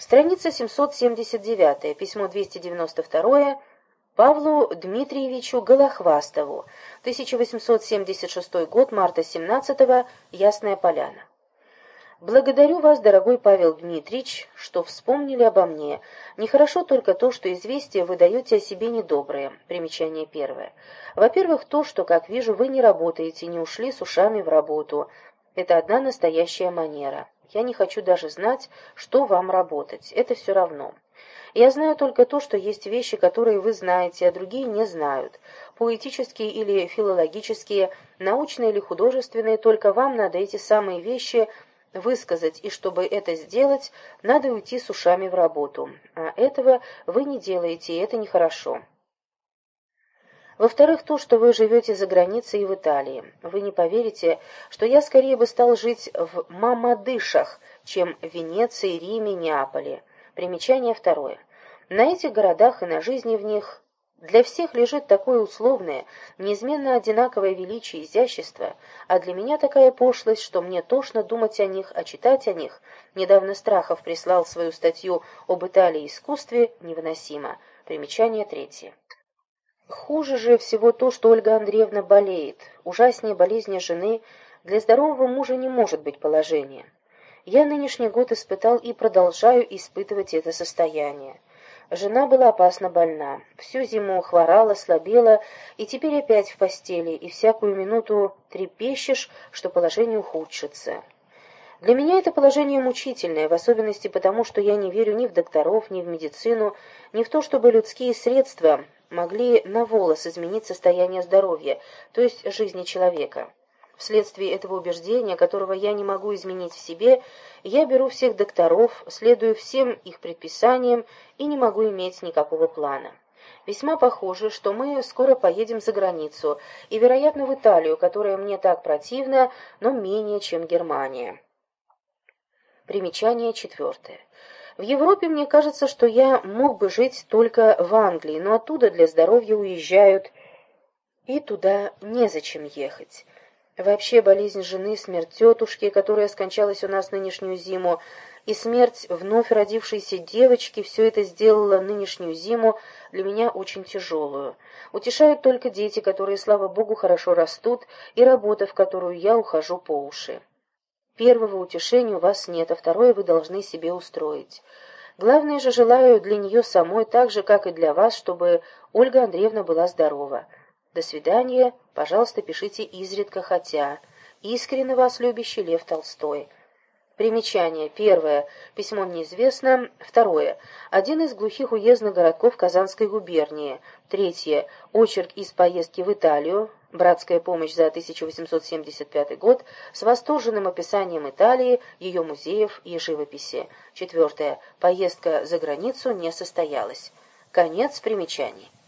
Страница 779, письмо 292 Павлу Дмитриевичу Голохвастову, 1876 год, марта 17 Ясная Поляна. Благодарю вас, дорогой Павел Дмитриевич, что вспомнили обо мне. Нехорошо только то, что известия вы даете о себе недобрые. Примечание первое. Во-первых, то, что, как вижу, вы не работаете, не ушли с ушами в работу. Это одна настоящая манера. Я не хочу даже знать, что вам работать. Это все равно. Я знаю только то, что есть вещи, которые вы знаете, а другие не знают. Поэтические или филологические, научные или художественные, только вам надо эти самые вещи высказать, и чтобы это сделать, надо уйти с ушами в работу. А этого вы не делаете, и это нехорошо. Во-вторых, то, что вы живете за границей в Италии. Вы не поверите, что я скорее бы стал жить в Мамадышах, чем в Венеции, Риме, Неаполе. Примечание второе. На этих городах и на жизни в них для всех лежит такое условное, неизменно одинаковое величие и изящество, а для меня такая пошлость, что мне тошно думать о них, а читать о них. Недавно Страхов прислал свою статью об Италии искусстве невыносимо. Примечание третье. Хуже же всего то, что Ольга Андреевна болеет. Ужаснее болезни жены для здорового мужа не может быть положения. Я нынешний год испытал и продолжаю испытывать это состояние. Жена была опасно больна. Всю зиму хворала, слабела, и теперь опять в постели, и всякую минуту трепещешь, что положение ухудшится. Для меня это положение мучительное, в особенности потому, что я не верю ни в докторов, ни в медицину, ни в то, чтобы людские средства могли на волос изменить состояние здоровья, то есть жизни человека. Вследствие этого убеждения, которого я не могу изменить в себе, я беру всех докторов, следую всем их предписаниям и не могу иметь никакого плана. Весьма похоже, что мы скоро поедем за границу, и, вероятно, в Италию, которая мне так противна, но менее, чем Германия. Примечание четвертое. В Европе мне кажется, что я мог бы жить только в Англии, но оттуда для здоровья уезжают, и туда незачем ехать. Вообще болезнь жены, смерть тетушки, которая скончалась у нас нынешнюю зиму, и смерть вновь родившейся девочки, все это сделало нынешнюю зиму для меня очень тяжелую. Утешают только дети, которые, слава богу, хорошо растут, и работа, в которую я ухожу по уши. Первого утешения у вас нет, а второе вы должны себе устроить. Главное же желаю для нее самой, так же, как и для вас, чтобы Ольга Андреевна была здорова. До свидания. Пожалуйста, пишите изредка, хотя. Искренне вас любящий Лев Толстой. Примечание. Первое. Письмо неизвестно. Второе. Один из глухих уездных городков Казанской губернии. Третье. Очерк из поездки в Италию. Братская помощь за 1875 год с восторженным описанием Италии, ее музеев и живописи. Четвертое. Поездка за границу не состоялась. Конец примечаний.